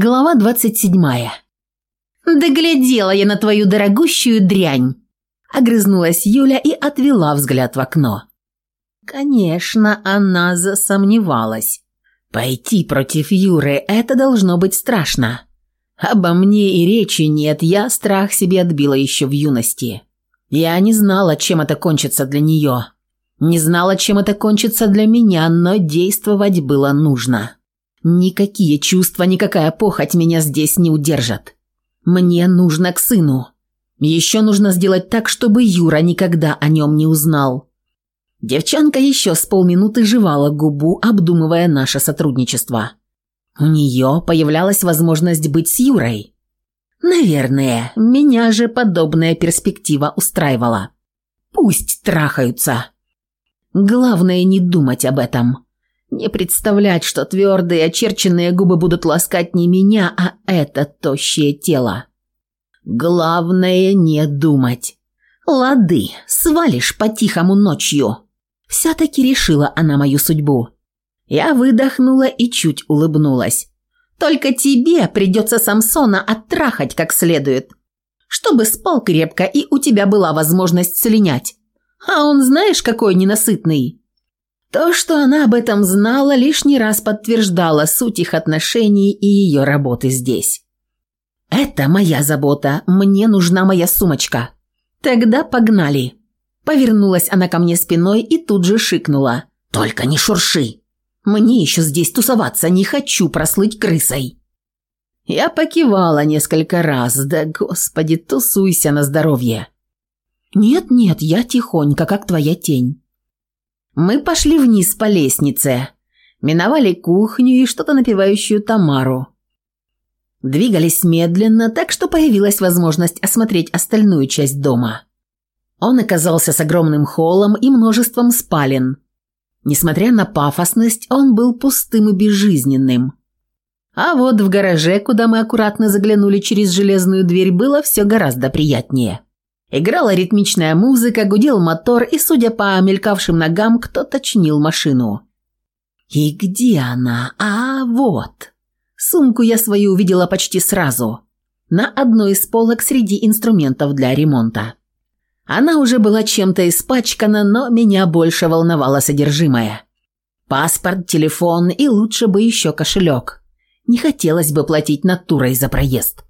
Глава 27. «Доглядела я на твою дорогущую дрянь!» Огрызнулась Юля и отвела взгляд в окно. Конечно, она засомневалась. Пойти против Юры – это должно быть страшно. Обо мне и речи нет, я страх себе отбила еще в юности. Я не знала, чем это кончится для нее. Не знала, чем это кончится для меня, но действовать было нужно. Никакие чувства, никакая похоть меня здесь не удержат. Мне нужно к сыну. Еще нужно сделать так, чтобы Юра никогда о нем не узнал. Девчонка еще с полминуты жевала губу, обдумывая наше сотрудничество. У нее появлялась возможность быть с Юрой. Наверное, меня же подобная перспектива устраивала. Пусть трахаются. Главное не думать об этом. Не представлять, что твердые очерченные губы будут ласкать не меня, а это тощее тело. Главное не думать. Лады, свалишь по-тихому ночью. Все-таки решила она мою судьбу. Я выдохнула и чуть улыбнулась. Только тебе придется Самсона оттрахать как следует. Чтобы спал крепко и у тебя была возможность слинять. А он знаешь, какой ненасытный. То, что она об этом знала, лишний раз подтверждало суть их отношений и ее работы здесь. «Это моя забота, мне нужна моя сумочка». «Тогда погнали». Повернулась она ко мне спиной и тут же шикнула. «Только не шурши! Мне еще здесь тусоваться, не хочу прослыть крысой!» Я покивала несколько раз, да господи, тусуйся на здоровье. «Нет-нет, я тихонько, как твоя тень». Мы пошли вниз по лестнице. Миновали кухню и что-то напевающую Тамару. Двигались медленно, так что появилась возможность осмотреть остальную часть дома. Он оказался с огромным холлом и множеством спален. Несмотря на пафосность, он был пустым и безжизненным. А вот в гараже, куда мы аккуратно заглянули через железную дверь, было все гораздо приятнее. Играла ритмичная музыка, гудел мотор, и, судя по мелькавшим ногам, кто-то чинил машину. «И где она? А, вот!» Сумку я свою увидела почти сразу. На одной из полок среди инструментов для ремонта. Она уже была чем-то испачкана, но меня больше волновало содержимое. Паспорт, телефон и лучше бы еще кошелек. Не хотелось бы платить натурой за проезд.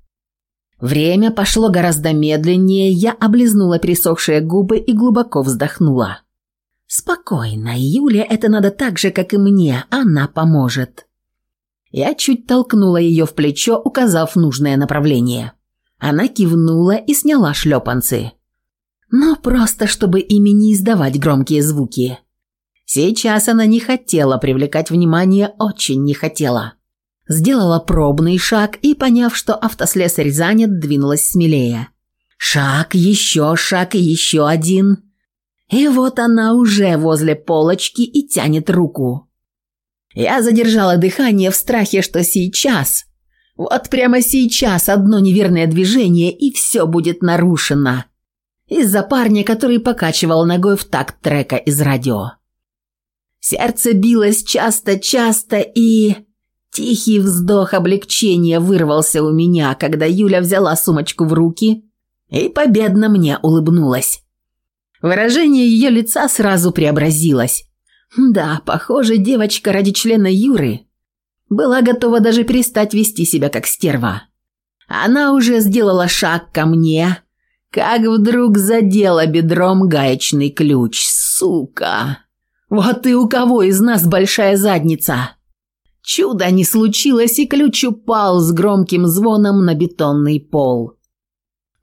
Время пошло гораздо медленнее, я облизнула пересохшие губы и глубоко вздохнула. «Спокойно, Юля, это надо так же, как и мне, она поможет». Я чуть толкнула ее в плечо, указав нужное направление. Она кивнула и сняла шлепанцы. Но «Ну, просто, чтобы ими не издавать громкие звуки. Сейчас она не хотела привлекать внимание, очень не хотела сделала пробный шаг и, поняв, что автослесарь занят, двинулась смелее. Шаг, еще шаг и еще один. И вот она уже возле полочки и тянет руку. Я задержала дыхание в страхе, что сейчас, вот прямо сейчас одно неверное движение и все будет нарушено. Из-за парня, который покачивал ногой в такт трека из радио. Сердце билось часто-часто и... Тихий вздох облегчения вырвался у меня, когда Юля взяла сумочку в руки и победно мне улыбнулась. Выражение ее лица сразу преобразилось. Да, похоже, девочка ради члена Юры была готова даже перестать вести себя как стерва. Она уже сделала шаг ко мне, как вдруг задела бедром гаечный ключ. Сука! Вот и у кого из нас большая задница! Чудо не случилось, и ключ упал с громким звоном на бетонный пол.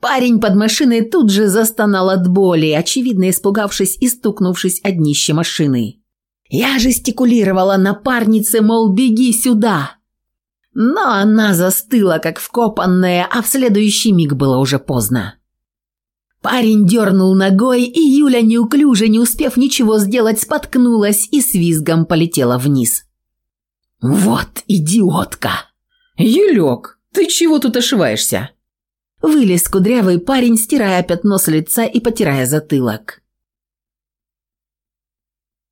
Парень под машиной тут же застонал от боли, очевидно испугавшись и стукнувшись о днище машины. Я жестикулировала напарнице, мол, беги сюда. Но она застыла, как вкопанная, а в следующий миг было уже поздно. Парень дернул ногой, и Юля, неуклюже, не успев ничего сделать, споткнулась и с визгом полетела вниз. «Вот идиотка!» «Юлек, ты чего тут ошиваешься?» Вылез кудрявый парень, стирая пятно с лица и потирая затылок.